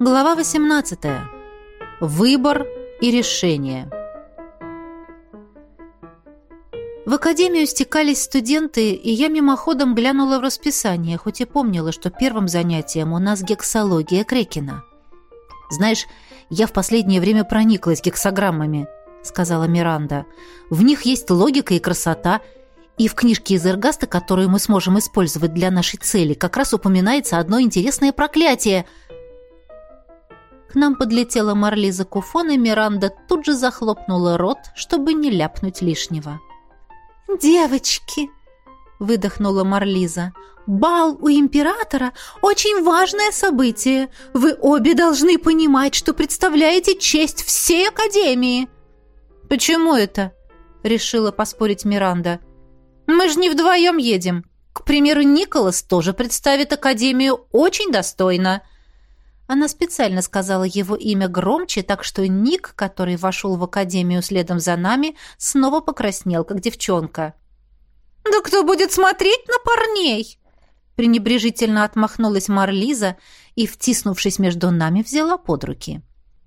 Глава 18. Выбор и решение. В академию стекались студенты, и я мимоходом глянула в расписание, хоть и помнила, что первым занятием у нас гексология Крекина. «Знаешь, я в последнее время прониклась гексограммами», — сказала Миранда. «В них есть логика и красота, и в книжке из Эргаста, которую мы сможем использовать для нашей цели, как раз упоминается одно интересное проклятие — к нам подлетела Марлиза Куфон, и Миранда тут же захлопнула рот, чтобы не ляпнуть лишнего. «Девочки!» — выдохнула Марлиза. «Бал у императора — очень важное событие. Вы обе должны понимать, что представляете честь всей Академии». «Почему это?» — решила поспорить Миранда. «Мы же не вдвоем едем. К примеру, Николас тоже представит Академию очень достойно». Она специально сказала его имя громче, так что Ник, который вошел в академию следом за нами, снова покраснел, как девчонка. «Да кто будет смотреть на парней?» пренебрежительно отмахнулась Марлиза и, втиснувшись между нами, взяла под руки.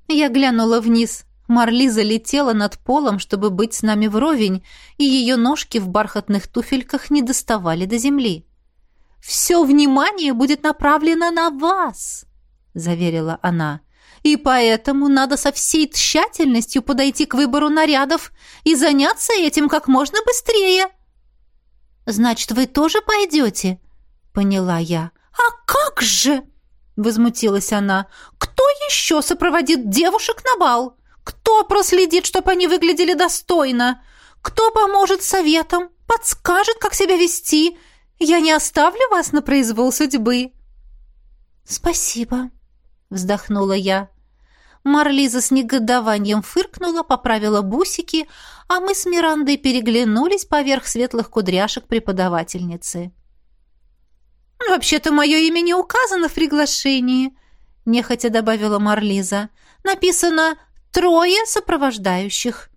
Я глянула вниз. Марлиза летела над полом, чтобы быть с нами вровень, и ее ножки в бархатных туфельках не доставали до земли. «Все внимание будет направлено на вас!» заверила она. И поэтому надо со всей тщательностью подойти к выбору нарядов и заняться этим как можно быстрее. Значит, вы тоже пойдете? Поняла я. А как же? Возмутилась она. Кто еще сопроводит девушек на бал? Кто проследит, чтобы они выглядели достойно? Кто поможет советам? Подскажет, как себя вести? Я не оставлю вас на произвол судьбы. Спасибо, вздохнула я. Марлиза с негодованием фыркнула, поправила бусики, а мы с Мирандой переглянулись поверх светлых кудряшек преподавательницы. «Вообще-то мое имя не указано в приглашении», — нехотя добавила Марлиза. «Написано «трое сопровождающих».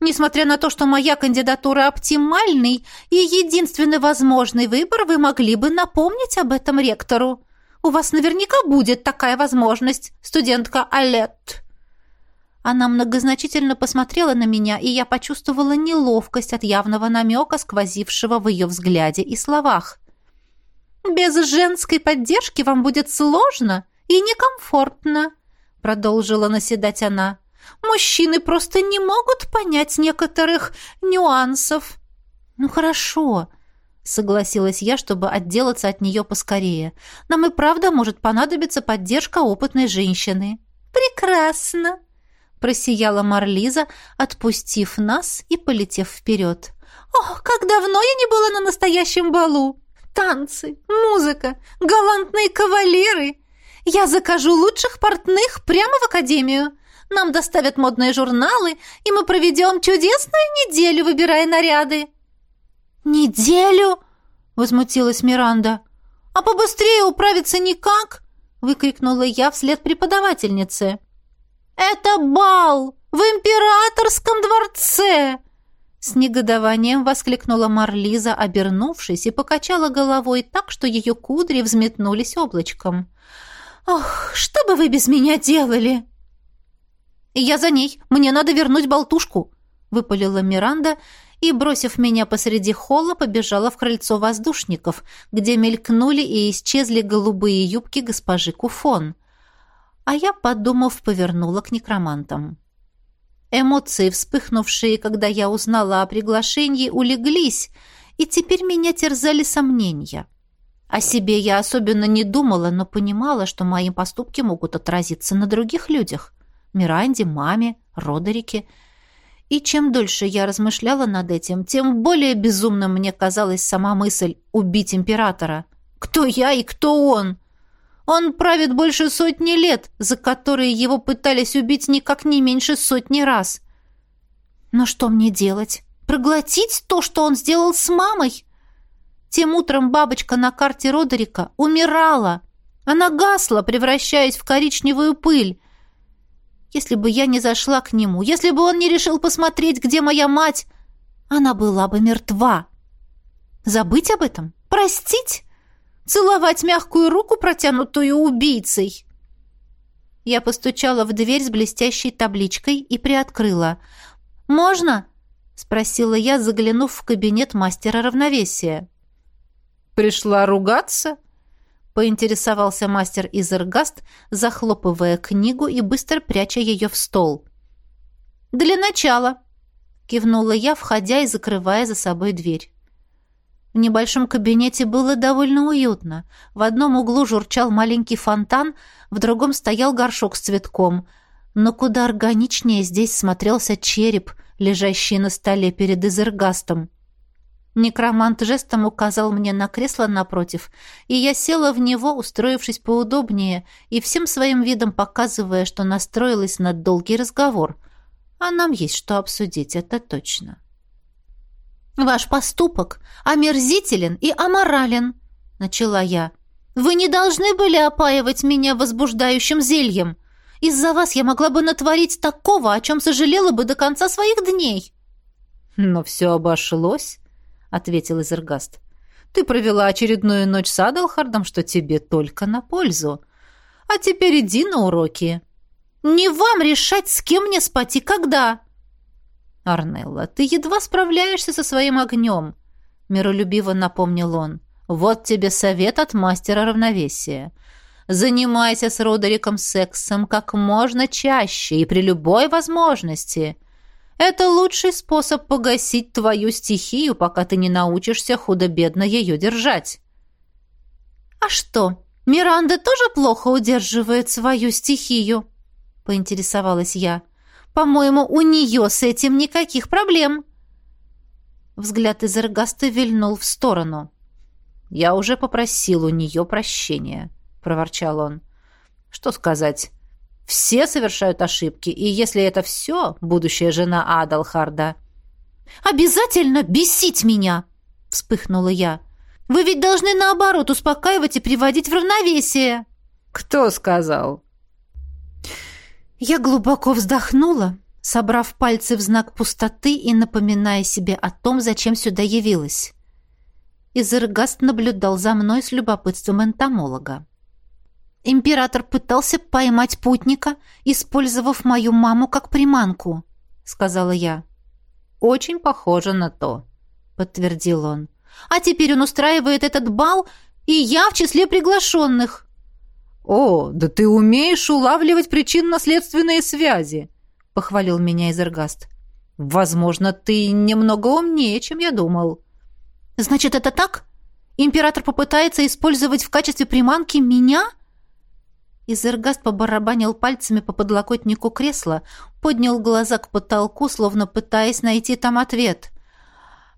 Несмотря на то, что моя кандидатура оптимальный и единственный возможный выбор, вы могли бы напомнить об этом ректору. У вас наверняка будет такая возможность, студентка Алет». Она многозначительно посмотрела на меня, и я почувствовала неловкость от явного намека, сквозившего в ее взгляде и словах. «Без женской поддержки вам будет сложно и некомфортно», — продолжила наседать она. «Мужчины просто не могут понять некоторых нюансов». «Ну хорошо», Согласилась я, чтобы отделаться от нее поскорее. Нам и правда может понадобиться поддержка опытной женщины. Прекрасно! Просияла Марлиза, отпустив нас и полетев вперед. Ох, как давно я не была на настоящем балу! Танцы, музыка, галантные кавалеры! Я закажу лучших портных прямо в академию. Нам доставят модные журналы, и мы проведем чудесную неделю, выбирая наряды. «Неделю?» — возмутилась Миранда. «А побыстрее управиться никак?» — выкрикнула я вслед преподавательнице. «Это бал в императорском дворце!» С негодованием воскликнула Марлиза, обернувшись, и покачала головой так, что ее кудри взметнулись облачком. «Ох, что бы вы без меня делали?» «Я за ней. Мне надо вернуть болтушку», — выпалила Миранда и, бросив меня посреди холла, побежала в крыльцо воздушников, где мелькнули и исчезли голубые юбки госпожи Куфон. А я, подумав, повернула к некромантам. Эмоции, вспыхнувшие, когда я узнала о приглашении, улеглись, и теперь меня терзали сомнения. О себе я особенно не думала, но понимала, что мои поступки могут отразиться на других людях. Миранде, маме, Родерике — и чем дольше я размышляла над этим, тем более безумным мне казалась сама мысль убить императора. Кто я и кто он? Он правит больше сотни лет, за которые его пытались убить никак не меньше сотни раз. Но что мне делать? Проглотить то, что он сделал с мамой? Тем утром бабочка на карте Родерика умирала. Она гасла, превращаясь в коричневую пыль. Если бы я не зашла к нему, если бы он не решил посмотреть, где моя мать, она была бы мертва. Забыть об этом? Простить? Целовать мягкую руку, протянутую убийцей?» Я постучала в дверь с блестящей табличкой и приоткрыла. «Можно?» — спросила я, заглянув в кабинет мастера равновесия. «Пришла ругаться?» — поинтересовался мастер Изергаст, захлопывая книгу и быстро пряча ее в стол. «Для начала», — кивнула я, входя и закрывая за собой дверь. В небольшом кабинете было довольно уютно. В одном углу журчал маленький фонтан, в другом стоял горшок с цветком. Но куда органичнее здесь смотрелся череп — лежащие на столе перед Изергастом. Некромант жестом указал мне на кресло напротив, и я села в него, устроившись поудобнее и всем своим видом показывая, что настроилась на долгий разговор. А нам есть что обсудить, это точно. «Ваш поступок омерзителен и аморален», — начала я. «Вы не должны были опаивать меня возбуждающим зельем. Из-за вас я могла бы натворить такого, о чем сожалела бы до конца своих дней». «Но все обошлось», — ответил Изергаст. «Ты провела очередную ночь с Адалхардом, что тебе только на пользу. А теперь иди на уроки». «Не вам решать, с кем мне спать и когда!» «Арнелла, ты едва справляешься со своим огнем», — миролюбиво напомнил он. «Вот тебе совет от мастера равновесия. Занимайся с Родериком сексом как можно чаще и при любой возможности. Это лучший способ погасить твою стихию, пока ты не научишься худо-бедно ее держать. А что, Миранда тоже плохо удерживает свою стихию? Поинтересовалась я. По-моему, у нее с этим никаких проблем. Взгляд из Эргаста вильнул в сторону. Я уже попросил у нее прощения проворчал он. Что сказать? Все совершают ошибки, и если это все, будущая жена Адалхарда... «Обязательно бесить меня!» — вспыхнула я. «Вы ведь должны, наоборот, успокаивать и приводить в равновесие!» «Кто сказал?» Я глубоко вздохнула, собрав пальцы в знак пустоты и напоминая себе о том, зачем сюда явилась. Изергаст наблюдал за мной с любопытством энтомолога. Император пытался поймать путника, использовав мою маму как приманку, сказала я. Очень похоже на то, подтвердил он. А теперь он устраивает этот бал, и я в числе приглашенных. О, да ты умеешь улавливать причинно-следственные связи, похвалил меня Изергаст. Возможно, ты немного умнее, чем я думал. Значит, это так? Император попытается использовать в качестве приманки меня? — Изергаст побарабанил пальцами по подлокотнику кресла, поднял глаза к потолку, словно пытаясь найти там ответ.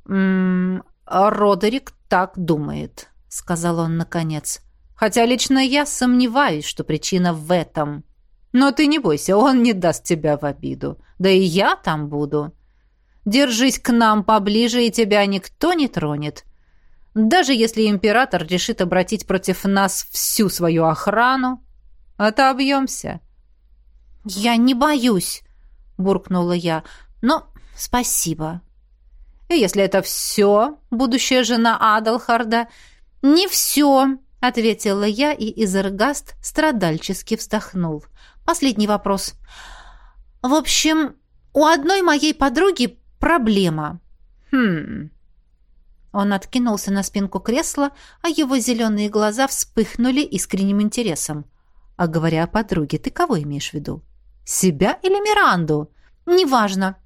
«М -м, «Родерик так думает», — сказал он наконец. «Хотя лично я сомневаюсь, что причина в этом. Но ты не бойся, он не даст тебя в обиду. Да и я там буду. Держись к нам поближе, и тебя никто не тронет. Даже если император решит обратить против нас всю свою охрану, Отобьемся. Я не боюсь, буркнула я. Но спасибо. И если это все, будущая жена Адалхарда, не все, ответила я, и Изергаст страдальчески вздохнул. Последний вопрос. В общем, у одной моей подруги проблема. Хм. Он откинулся на спинку кресла, а его зеленые глаза вспыхнули искренним интересом. А говоря о подруге, ты кого имеешь в виду? Себя или Миранду? Неважно.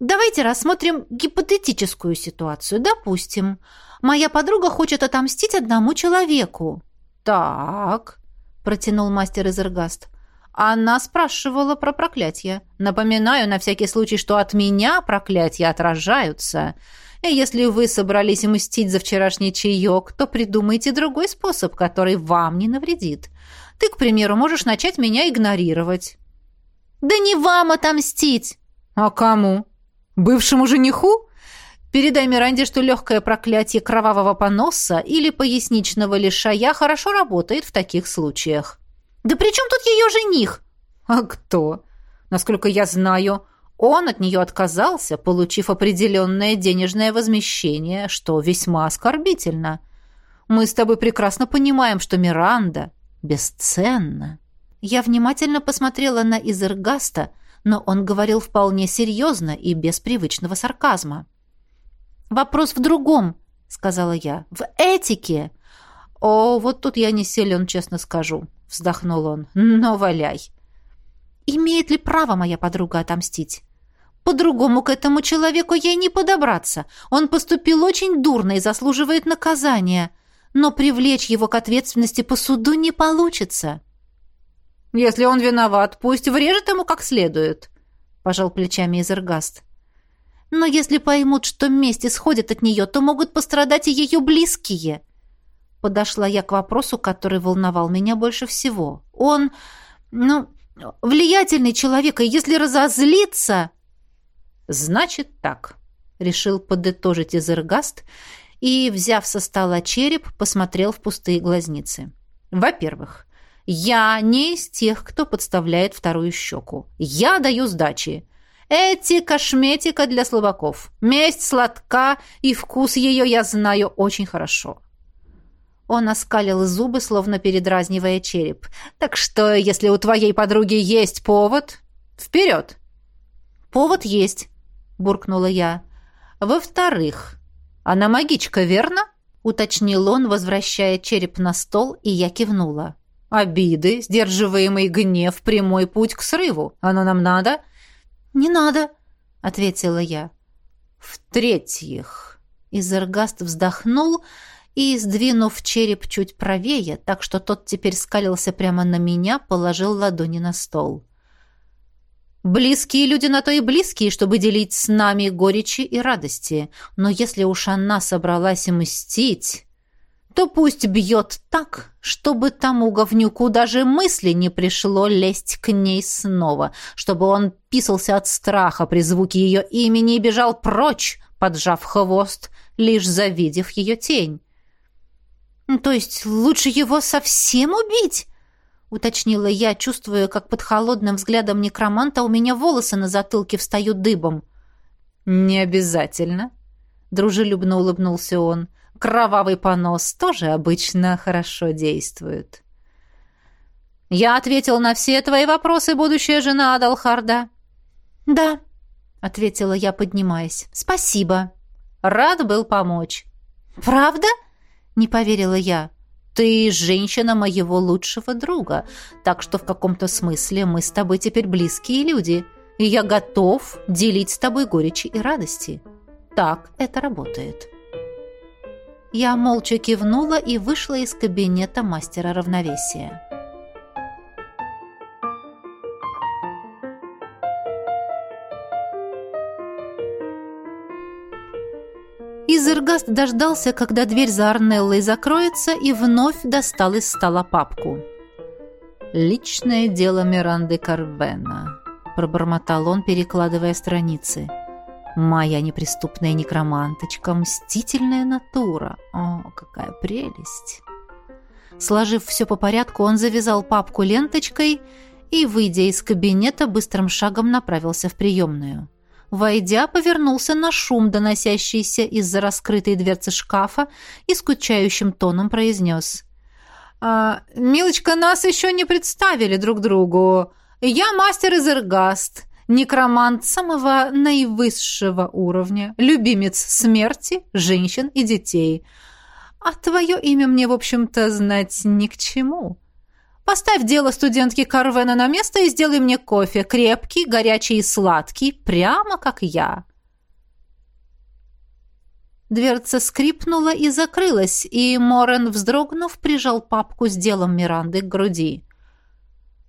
Давайте рассмотрим гипотетическую ситуацию. Допустим, моя подруга хочет отомстить одному человеку. Так, протянул мастер Изергаст. Она спрашивала про проклятие. Напоминаю на всякий случай, что от меня проклятия отражаются. И если вы собрались мстить за вчерашний чаек, то придумайте другой способ, который вам не навредит. Ты, к примеру, можешь начать меня игнорировать». «Да не вам отомстить!» «А кому? Бывшему жениху?» Передай Миранде, что легкое проклятие кровавого поноса или поясничного лишая хорошо работает в таких случаях. «Да при чем тут ее жених?» «А кто? Насколько я знаю, он от нее отказался, получив определенное денежное возмещение, что весьма оскорбительно. Мы с тобой прекрасно понимаем, что Миранда бесценна». Я внимательно посмотрела на Изергаста, но он говорил вполне серьезно и без привычного сарказма. «Вопрос в другом», — сказала я, — «в этике». «О, вот тут я не силен, честно скажу», — вздохнул он. «Но валяй». «Имеет ли право моя подруга отомстить?» По-другому к этому человеку ей не подобраться. Он поступил очень дурно и заслуживает наказания. Но привлечь его к ответственности по суду не получится. Если он виноват, пусть врежет ему как следует, пожал плечами Изергаст. Но если поймут, что месть исходит от нее, то могут пострадать и ее близкие. Подошла я к вопросу, который волновал меня больше всего. Он, ну, влиятельный человек, и если разозлиться... «Значит так», — решил подытожить Изергаст и, взяв со стола череп, посмотрел в пустые глазницы. «Во-первых, я не из тех, кто подставляет вторую щеку. Я даю сдачи. Эти кошметика для слабаков. Месть сладка, и вкус ее я знаю очень хорошо». Он оскалил зубы, словно передразнивая череп. «Так что, если у твоей подруги есть повод, вперед!» «Повод есть», буркнула я. Во-вторых, она магичка, верно? уточнил он, возвращая череп на стол, и я кивнула. Обиды, сдерживаемый гнев, прямой путь к срыву. Оно нам надо? Не надо, ответила я. В-третьих, Изергаст вздохнул и, сдвинув череп чуть правее, так что тот теперь скалился прямо на меня, положил ладони на стол. Близкие люди на то и близкие, чтобы делить с нами горечи и радости. Но если уж она собралась мстить, то пусть бьет так, чтобы тому говнюку даже мысли не пришло лезть к ней снова, чтобы он писался от страха при звуке ее имени и бежал прочь, поджав хвост, лишь завидев ее тень. То есть лучше его совсем убить? — уточнила я, чувствуя, как под холодным взглядом некроманта у меня волосы на затылке встают дыбом. «Не обязательно», — дружелюбно улыбнулся он. «Кровавый понос тоже обычно хорошо действует». «Я ответил на все твои вопросы, будущая жена Адалхарда». «Да», — ответила я, поднимаясь. «Спасибо». «Рад был помочь». «Правда?» — не поверила я. Ты женщина моего лучшего друга, так что в каком-то смысле мы с тобой теперь близкие люди, и я готов делить с тобой горечи и радости. Так это работает». Я молча кивнула и вышла из кабинета мастера равновесия. Изергаст дождался, когда дверь за Арнеллой закроется, и вновь достал из стола папку. «Личное дело Миранды Карвена», — пробормотал он, перекладывая страницы. «Моя неприступная некроманточка, мстительная натура. О, какая прелесть!» Сложив все по порядку, он завязал папку ленточкой и, выйдя из кабинета, быстрым шагом направился в приемную. Войдя, повернулся на шум, доносящийся из-за раскрытой дверцы шкафа, и скучающим тоном произнес. «А, «Милочка, нас еще не представили друг другу. Я мастер Изергаст, некромант самого наивысшего уровня, любимец смерти, женщин и детей. А твое имя мне, в общем-то, знать ни к чему». Поставь дело студентки Карвена на место и сделай мне кофе, крепкий, горячий и сладкий, прямо как я». Дверца скрипнула и закрылась, и Морен, вздрогнув, прижал папку с делом Миранды к груди.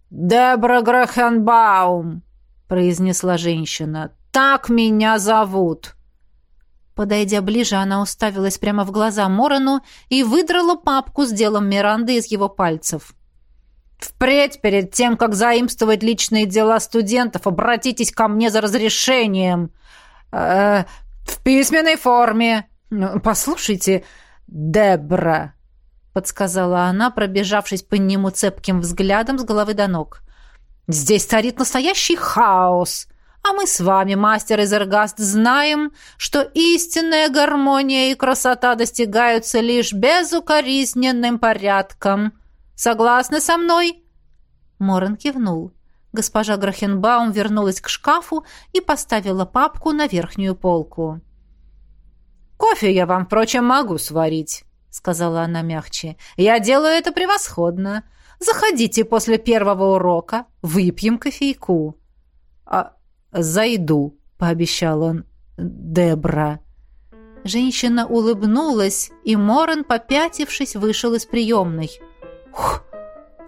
«Дебра Грахенбаум!» — произнесла женщина. «Так меня зовут!» Подойдя ближе, она уставилась прямо в глаза Морену и выдрала папку с делом Миранды из его пальцев. Впредь, перед тем, как заимствовать личные дела студентов, обратитесь ко мне за разрешением. Э, в письменной форме. Ну, послушайте, Дебра, подсказала она, пробежавшись по нему цепким взглядом с головы до ног. Здесь царит настоящий хаос. А мы с вами, мастер Изергаст, знаем, что истинная гармония и красота достигаются лишь безукоризненным порядком. Согласны со мной?» Моран кивнул. Госпожа Грахенбаум вернулась к шкафу и поставила папку на верхнюю полку. «Кофе я вам, впрочем, могу сварить», — сказала она мягче. «Я делаю это превосходно. Заходите после первого урока, выпьем кофейку». «А зайду», — пообещал он. «Дебра». Женщина улыбнулась, и Моран, попятившись, вышел из приемной. «Ух,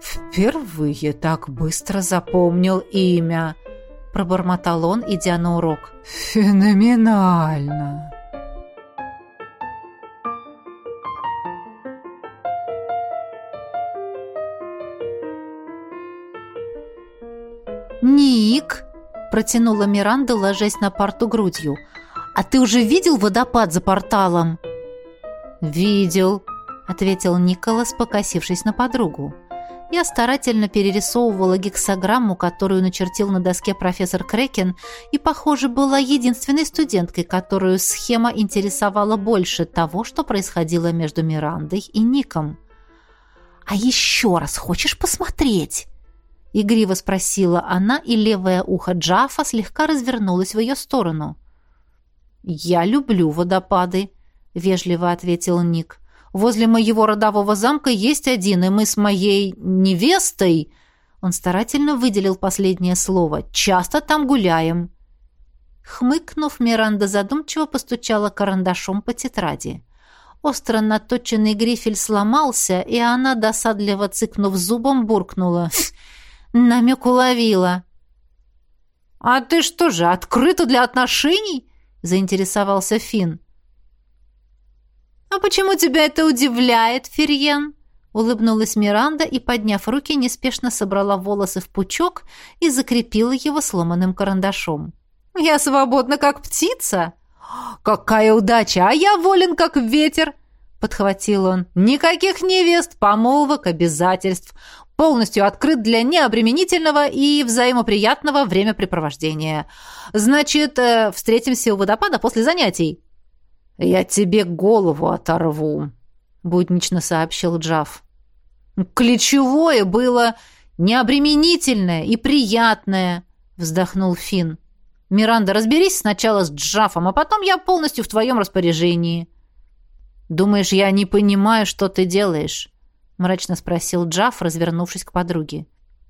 впервые так быстро запомнил имя», — пробормотал он, идя на урок. «Феноменально!» «Ник!» – протянула Миранда, ложась на парту грудью. «А ты уже видел водопад за порталом?» «Видел», – ответил Николас, покосившись на подругу. Я старательно перерисовывала гексограмму, которую начертил на доске профессор Крекен, и, похоже, была единственной студенткой, которую схема интересовала больше того, что происходило между Мирандой и Ником. «А еще раз хочешь посмотреть?» Игриво спросила она, и левое ухо Джафа слегка развернулось в ее сторону. «Я люблю водопады», — вежливо ответил Ник. «Возле моего родового замка есть один, и мы с моей невестой...» Он старательно выделил последнее слово. «Часто там гуляем». Хмыкнув, Миранда задумчиво постучала карандашом по тетради. Остро наточенный грифель сломался, и она, досадливо цыкнув зубом, буркнула. Намек уловила. «А ты что же, открыта для отношений?» — заинтересовался Финн. «А почему тебя это удивляет, Ферьен?» — улыбнулась Миранда и, подняв руки, неспешно собрала волосы в пучок и закрепила его сломанным карандашом. «Я свободна, как птица!» «Какая удача! А я волен, как ветер!» — подхватил он. «Никаких невест, помолвок, обязательств полностью открыт для необременительного и взаимоприятного времяпрепровождения. Значит, э, встретимся у водопада после занятий». «Я тебе голову оторву», — буднично сообщил Джав. «Ключевое было необременительное и приятное», — вздохнул Финн. «Миранда, разберись сначала с Джафом, а потом я полностью в твоем распоряжении». «Думаешь, я не понимаю, что ты делаешь?» мрачно спросил Джаф, развернувшись к подруге.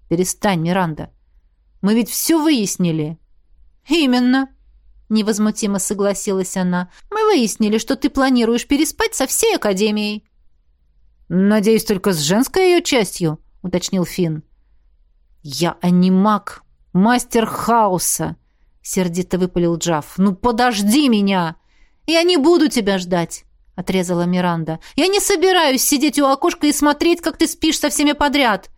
Перестань, Миранда. Мы ведь все выяснили. Именно, невозмутимо согласилась она. Мы выяснили, что ты планируешь переспать со всей академией. Надеюсь, только с женской ее частью, уточнил Финн. Я анимак, мастер хаоса, сердито выпалил Джаф. Ну подожди меня. Я не буду тебя ждать. — отрезала Миранда. «Я не собираюсь сидеть у окошка и смотреть, как ты спишь со всеми подряд.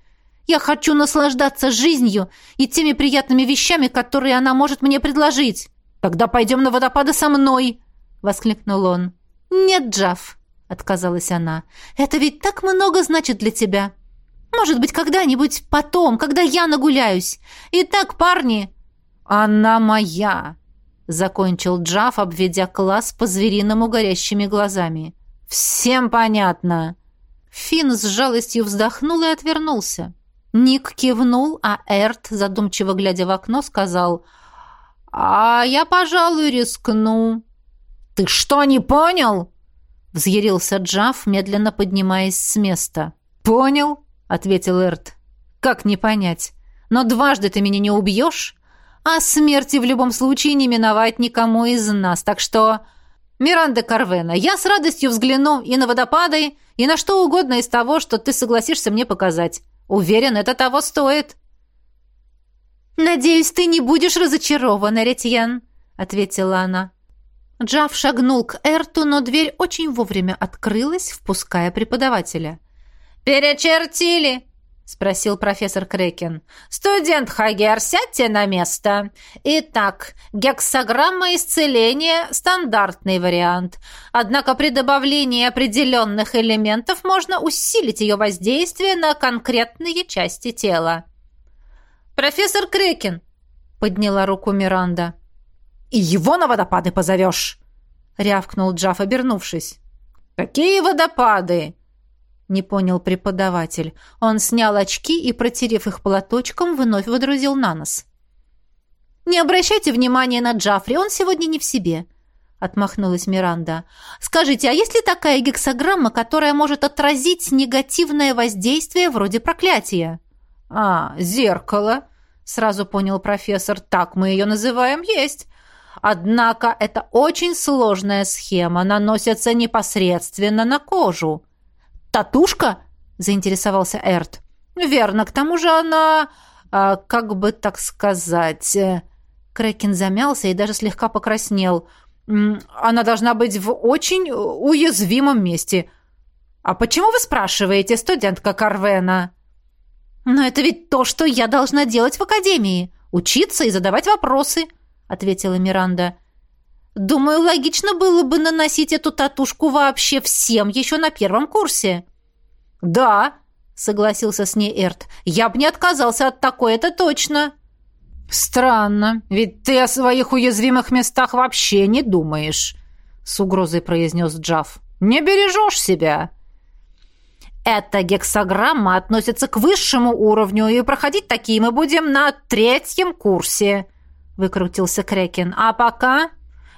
Я хочу наслаждаться жизнью и теми приятными вещами, которые она может мне предложить. Тогда пойдем на водопады со мной!» — воскликнул он. «Нет, Джав», — отказалась она. «Это ведь так много значит для тебя. Может быть, когда-нибудь потом, когда я нагуляюсь. Итак, парни...» «Она моя!» закончил Джаф, обведя класс по-звериному горящими глазами. «Всем понятно!» Финн с жалостью вздохнул и отвернулся. Ник кивнул, а Эрт, задумчиво глядя в окно, сказал «А я, пожалуй, рискну». «Ты что, не понял?» Взъярился Джаф, медленно поднимаясь с места. «Понял», — ответил Эрт. «Как не понять? Но дважды ты меня не убьешь, а смерти в любом случае не миновать никому из нас, так что... Миранда Карвена, я с радостью взгляну и на водопады, и на что угодно из того, что ты согласишься мне показать. Уверен, это того стоит». «Надеюсь, ты не будешь разочарована, Ретьян», — ответила она. Джав шагнул к Эрту, но дверь очень вовремя открылась, впуская преподавателя. «Перечертили!» — спросил профессор Крекин. «Студент Хагер, сядьте на место. Итак, гексограмма исцеления — стандартный вариант. Однако при добавлении определенных элементов можно усилить ее воздействие на конкретные части тела». «Профессор Крекин», — подняла руку Миранда. «И его на водопады позовешь!» — рявкнул Джаф, обернувшись. «Какие водопады?» — не понял преподаватель. Он снял очки и, протерев их платочком, вновь водрузил на нос. «Не обращайте внимания на Джафри, он сегодня не в себе», — отмахнулась Миранда. «Скажите, а есть ли такая гексограмма, которая может отразить негативное воздействие вроде проклятия?» «А, зеркало», — сразу понял профессор. «Так мы ее называем. Есть. Однако это очень сложная схема, наносится непосредственно на кожу». «Татушка?» — заинтересовался Эрт. «Верно. К тому же она, а, как бы так сказать...» э, Крэкин замялся и даже слегка покраснел. «Она должна быть в очень уязвимом месте. А почему вы спрашиваете, студентка Карвена?» «Но это ведь то, что я должна делать в академии. Учиться и задавать вопросы», — ответила Миранда. «Думаю, логично было бы наносить эту татушку вообще всем еще на первом курсе». «Да», — согласился с ней Эрт. «Я бы не отказался от такой, это точно». «Странно, ведь ты о своих уязвимых местах вообще не думаешь», — с угрозой произнес Джав. «Не бережешь себя». «Эта гексограмма относится к высшему уровню, и проходить такие мы будем на третьем курсе», — выкрутился Крекин. «А пока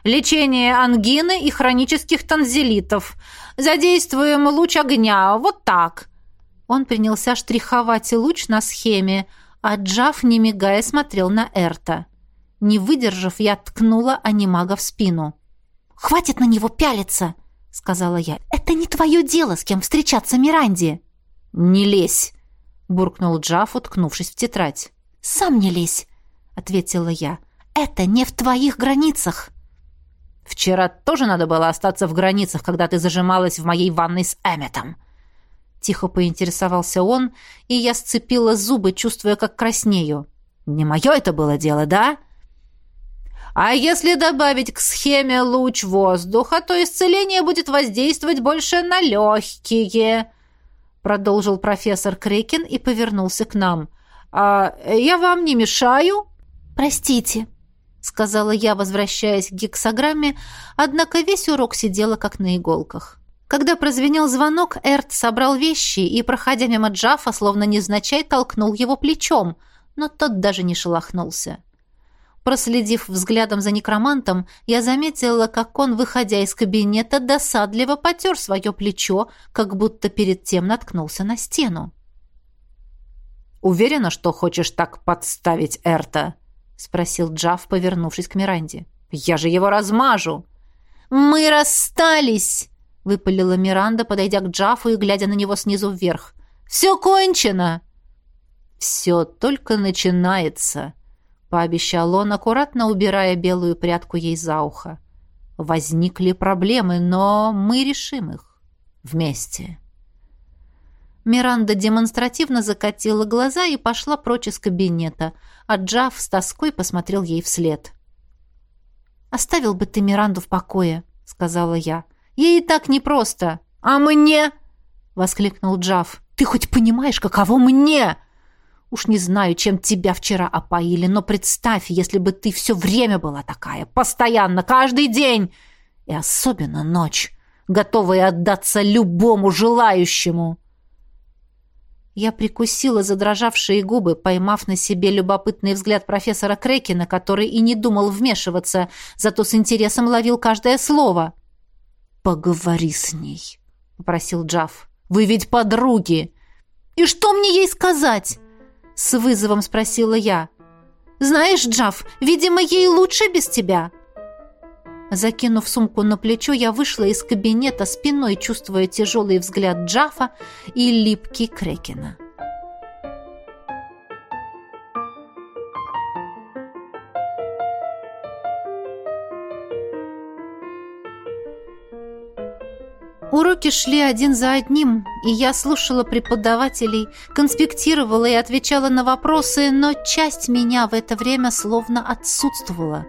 лечение ангины и хронических танзелитов. Задействуем луч огня, вот так». Он принялся штриховать луч на схеме, — а Джав, не мигая, смотрел на Эрта. Не выдержав, я ткнула анимага в спину. «Хватит на него пялиться!» — сказала я. «Это не твое дело, с кем встречаться Миранде!» «Не лезь!» — буркнул Джав, уткнувшись в тетрадь. «Сам не лезь!» — ответила я. «Это не в твоих границах!» «Вчера тоже надо было остаться в границах, когда ты зажималась в моей ванной с Эмметом!» Тихо поинтересовался он, и я сцепила зубы, чувствуя, как краснею. «Не мое это было дело, да?» «А если добавить к схеме луч воздуха, то исцеление будет воздействовать больше на легкие», продолжил профессор Крекин и повернулся к нам. «А я вам не мешаю?» «Простите», — сказала я, возвращаясь к гексограмме, однако весь урок сидела как на иголках. Когда прозвенел звонок, Эрт собрал вещи и, проходя мимо Джафа, словно незначай толкнул его плечом, но тот даже не шелохнулся. Проследив взглядом за некромантом, я заметила, как он, выходя из кабинета, досадливо потер свое плечо, как будто перед тем наткнулся на стену. «Уверена, что хочешь так подставить Эрта?» — спросил Джаф, повернувшись к Миранде. «Я же его размажу!» «Мы расстались!» выпалила Миранда, подойдя к Джафу и глядя на него снизу вверх. «Все кончено!» «Все только начинается», — пообещал он, аккуратно убирая белую прядку ей за ухо. «Возникли проблемы, но мы решим их. Вместе». Миранда демонстративно закатила глаза и пошла прочь из кабинета, а Джаф с тоской посмотрел ей вслед. «Оставил бы ты Миранду в покое», — сказала я. Ей и так непросто. А мне?» — воскликнул Джав. «Ты хоть понимаешь, каково мне?» Уж не знаю, чем тебя вчера опоили, но представь, если бы ты все время была такая, постоянно, каждый день, и особенно ночь, готовая отдаться любому желающему. Я прикусила задрожавшие губы, поймав на себе любопытный взгляд профессора Крекина, который и не думал вмешиваться, зато с интересом ловил каждое слово. — «Поговори с ней», — попросил Джав. «Вы ведь подруги!» «И что мне ей сказать?» — с вызовом спросила я. «Знаешь, Джав, видимо, ей лучше без тебя». Закинув сумку на плечо, я вышла из кабинета, спиной чувствуя тяжелый взгляд Джафа и липкий Крекена. Уроки шли один за одним, и я слушала преподавателей, конспектировала и отвечала на вопросы, но часть меня в это время словно отсутствовала.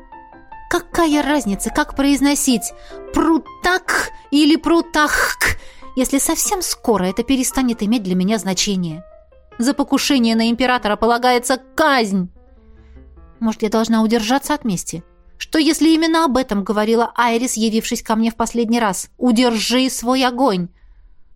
Какая разница, как произносить «прутак» или «прутахк», если совсем скоро это перестанет иметь для меня значение? За покушение на императора полагается казнь. Может, я должна удержаться от мести? Что, если именно об этом говорила Айрис, явившись ко мне в последний раз? «Удержи свой огонь!»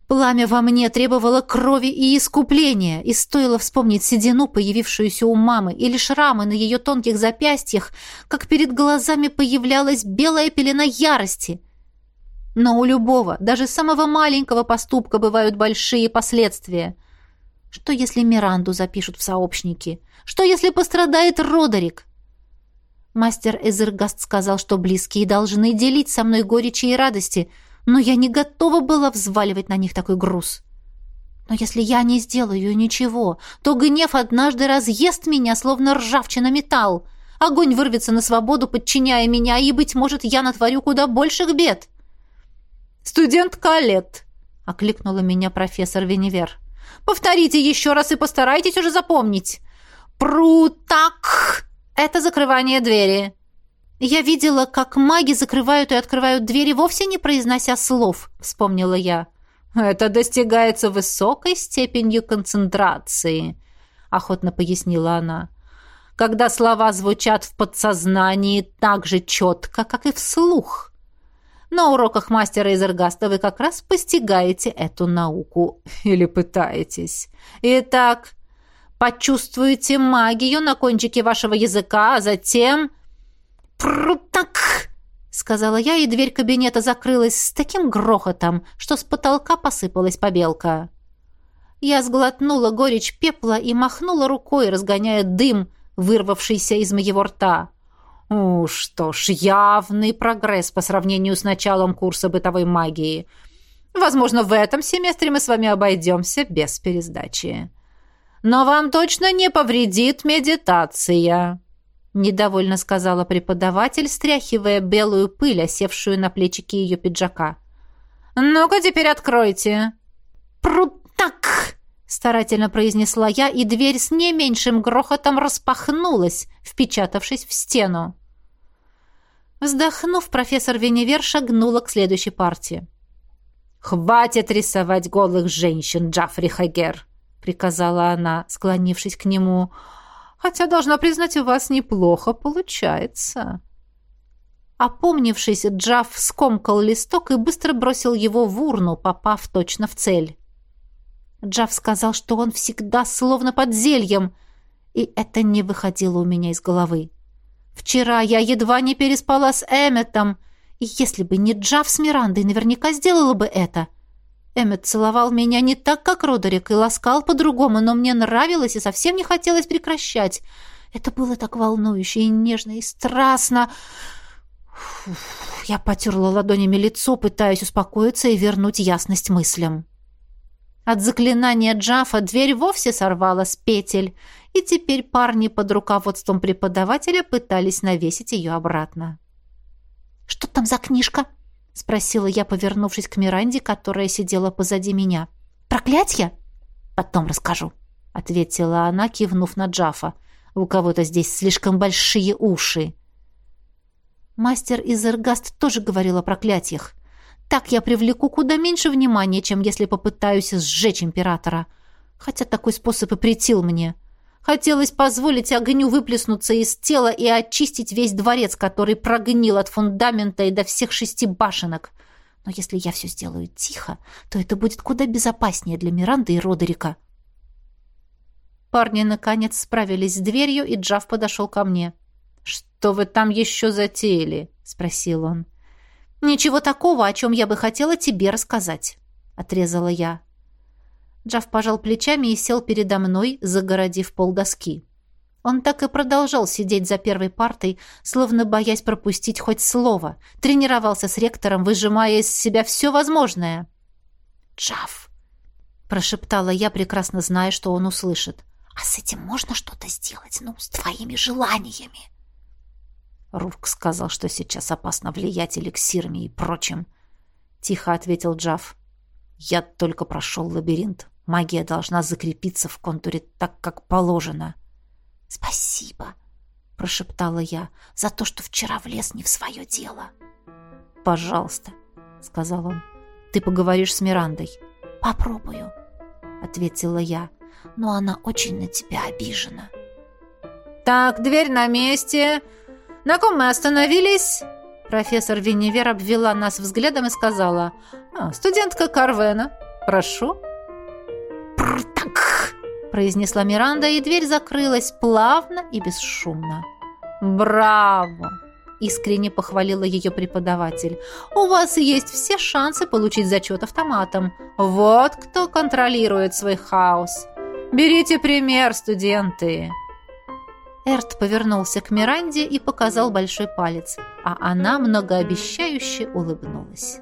Пламя во мне требовало крови и искупления, и стоило вспомнить седину, появившуюся у мамы, или шрамы на ее тонких запястьях, как перед глазами появлялась белая пелена ярости. Но у любого, даже самого маленького поступка бывают большие последствия. Что, если Миранду запишут в сообщники? Что, если пострадает Родерик? Мастер Эзергаст сказал, что близкие должны делить со мной горечи и радости — но я не готова была взваливать на них такой груз. Но если я не сделаю ничего, то гнев однажды разъест меня, словно ржавчина металл. Огонь вырвется на свободу, подчиняя меня, и, быть может, я натворю куда больших бед. «Студент Калет», — окликнула меня профессор Веневер. «Повторите еще раз и постарайтесь уже запомнить. Прутак — это закрывание двери. «Я видела, как маги закрывают и открывают двери, вовсе не произнося слов», — вспомнила я. «Это достигается высокой степенью концентрации», — охотно пояснила она. «Когда слова звучат в подсознании так же четко, как и вслух. На уроках мастера из Эргаста вы как раз постигаете эту науку. Или пытаетесь. Итак, почувствуйте магию на кончике вашего языка, а затем...» «Прутак!» — сказала я, и дверь кабинета закрылась с таким грохотом, что с потолка посыпалась побелка. Я сглотнула горечь пепла и махнула рукой, разгоняя дым, вырвавшийся из моего рта. «Ну что ж, явный прогресс по сравнению с началом курса бытовой магии. Возможно, в этом семестре мы с вами обойдемся без пересдачи. Но вам точно не повредит медитация». Недовольно сказала преподаватель, стряхивая белую пыль, осевшую на плечики ее пиджака. «Ну-ка теперь откройте!» «Прутак!» — старательно произнесла я, и дверь с не меньшим грохотом распахнулась, впечатавшись в стену. Вздохнув, профессор Веневер шагнула к следующей партии. «Хватит рисовать голых женщин, Джаффри Хагер!» — приказала она, склонившись к нему. Хотя, должна признать, у вас неплохо получается». Опомнившись, Джав скомкал листок и быстро бросил его в урну, попав точно в цель. Джав сказал, что он всегда словно под зельем, и это не выходило у меня из головы. Вчера я едва не переспала с Эмметом, и если бы не Джав с Мирандой, наверняка сделала бы это — Эммет целовал меня не так, как Родерик, и ласкал по-другому, но мне нравилось и совсем не хотелось прекращать. Это было так волнующе и нежно, и страстно. Фух, я потерла ладонями лицо, пытаясь успокоиться и вернуть ясность мыслям. От заклинания Джафа дверь вовсе сорвала с петель, и теперь парни под руководством преподавателя пытались навесить ее обратно. «Что там за книжка?» — спросила я, повернувшись к Миранде, которая сидела позади меня. «Проклятье?» «Потом расскажу», — ответила она, кивнув на Джафа. «У кого-то здесь слишком большие уши». Мастер из Эргаст тоже говорил о проклятиях. «Так я привлеку куда меньше внимания, чем если попытаюсь сжечь императора. Хотя такой способ и претил мне». Хотелось позволить огню выплеснуться из тела и очистить весь дворец, который прогнил от фундамента и до всех шести башенок. Но если я все сделаю тихо, то это будет куда безопаснее для Миранды и Родерика. Парни, наконец, справились с дверью, и Джав подошел ко мне. «Что вы там еще затеяли?» — спросил он. «Ничего такого, о чем я бы хотела тебе рассказать», — отрезала я. Джав пожал плечами и сел передо мной, загородив полдоски. Он так и продолжал сидеть за первой партой, словно боясь пропустить хоть слово. Тренировался с ректором, выжимая из себя все возможное. «Джав!» — прошептала я, прекрасно зная, что он услышит. «А с этим можно что-то сделать, ну, с твоими желаниями?» Рурк сказал, что сейчас опасно влиять эликсирами и прочим. Тихо ответил Джав. «Я только прошел лабиринт. Магия должна закрепиться в контуре так, как положено. «Спасибо», — прошептала я, — «за то, что вчера влез не в свое дело». «Пожалуйста», — сказал он, — «ты поговоришь с Мирандой». «Попробую», — ответила я, — «но она очень на тебя обижена». Так, дверь на месте. На ком мы остановились?» Профессор Виннивер обвела нас взглядом и сказала, «А, студентка Карвена, прошу». «Пртак!» — произнесла Миранда, и дверь закрылась плавно и бесшумно. «Браво!» — искренне похвалила ее преподаватель. «У вас есть все шансы получить зачет автоматом. Вот кто контролирует свой хаос. Берите пример, студенты!» Эрт повернулся к Миранде и показал большой палец, а она многообещающе улыбнулась.